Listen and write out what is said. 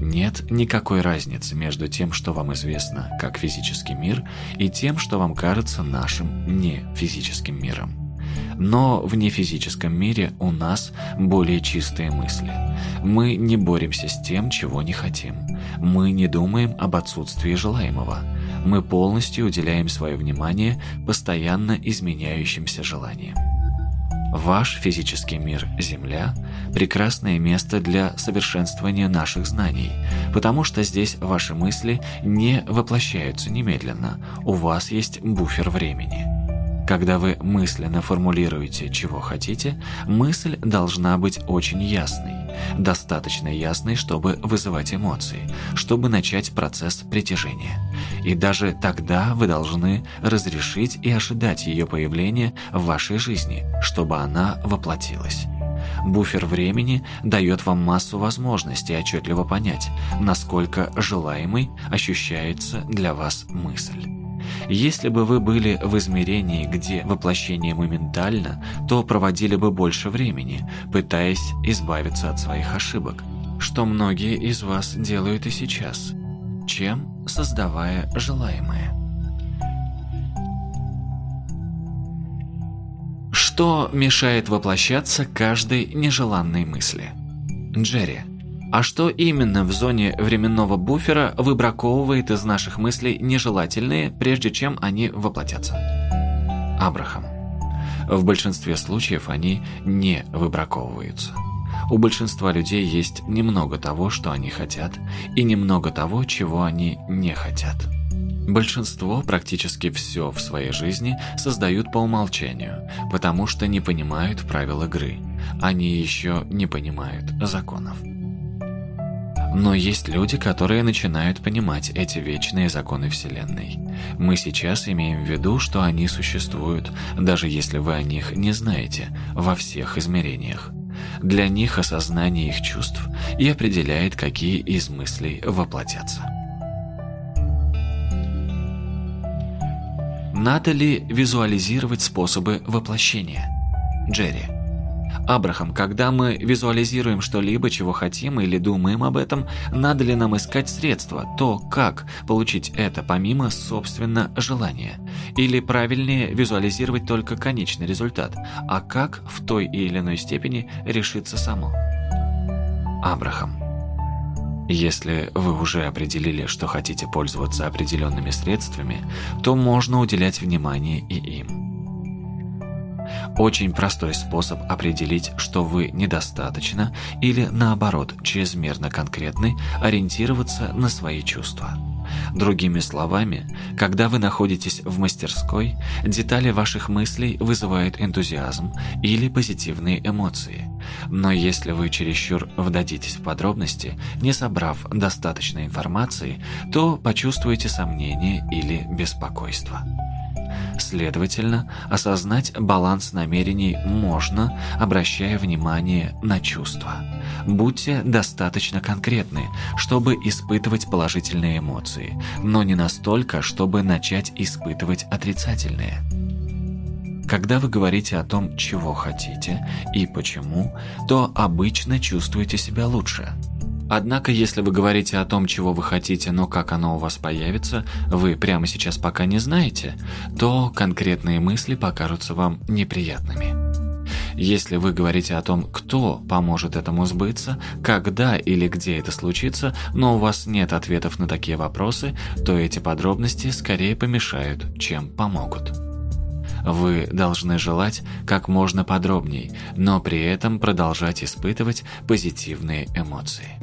Нет никакой разницы между тем, что вам известно как физический мир, и тем, что вам кажется нашим нефизическим миром. Но в нефизическом мире у нас более чистые мысли. Мы не боремся с тем, чего не хотим. Мы не думаем об отсутствии желаемого. Мы полностью уделяем свое внимание постоянно изменяющимся желаниям. Ваш физический мир Земля – прекрасное место для совершенствования наших знаний, потому что здесь ваши мысли не воплощаются немедленно, у вас есть буфер времени. Когда вы мысленно формулируете, чего хотите, мысль должна быть очень ясной. Достаточно ясной, чтобы вызывать эмоции, чтобы начать процесс притяжения. И даже тогда вы должны разрешить и ожидать ее появления в вашей жизни, чтобы она воплотилась. Буфер времени дает вам массу возможностей отчетливо понять, насколько желаемой ощущается для вас мысль. Если бы вы были в измерении, где воплощение моментально, то проводили бы больше времени, пытаясь избавиться от своих ошибок, что многие из вас делают и сейчас, чем создавая желаемое. Что мешает воплощаться каждой нежеланной мысли? Джерри. А что именно в зоне временного буфера выбраковывает из наших мыслей нежелательные, прежде чем они воплотятся? Абрахам. В большинстве случаев они не выбраковываются. У большинства людей есть немного того, что они хотят, и немного того, чего они не хотят. Большинство практически все в своей жизни создают по умолчанию, потому что не понимают правил игры. Они еще не понимают законов. Но есть люди, которые начинают понимать эти вечные законы Вселенной. Мы сейчас имеем в виду, что они существуют, даже если вы о них не знаете, во всех измерениях. Для них осознание их чувств и определяет, какие из мыслей воплотятся. Надо ли визуализировать способы воплощения? Джерри – Абрахам, когда мы визуализируем что-либо, чего хотим или думаем об этом, надо ли нам искать средства, то как получить это помимо, собственно, желания? Или правильнее визуализировать только конечный результат, а как в той или иной степени решиться само? Абрахам. Если вы уже определили, что хотите пользоваться определенными средствами, то можно уделять внимание и им. Очень простой способ определить, что вы недостаточно или наоборот чрезмерно конкретны, ориентироваться на свои чувства. Другими словами, когда вы находитесь в мастерской, детали ваших мыслей вызывают энтузиазм или позитивные эмоции. Но если вы чересчур вдадитесь в подробности, не собрав достаточной информации, то почувствуете сомнение или беспокойство. Следовательно, осознать баланс намерений можно, обращая внимание на чувства. Будьте достаточно конкретны, чтобы испытывать положительные эмоции, но не настолько, чтобы начать испытывать отрицательные. Когда вы говорите о том, чего хотите и почему, то обычно чувствуете себя лучше – Однако, если вы говорите о том, чего вы хотите, но как оно у вас появится, вы прямо сейчас пока не знаете, то конкретные мысли покажутся вам неприятными. Если вы говорите о том, кто поможет этому сбыться, когда или где это случится, но у вас нет ответов на такие вопросы, то эти подробности скорее помешают, чем помогут. Вы должны желать как можно подробней, но при этом продолжать испытывать позитивные эмоции.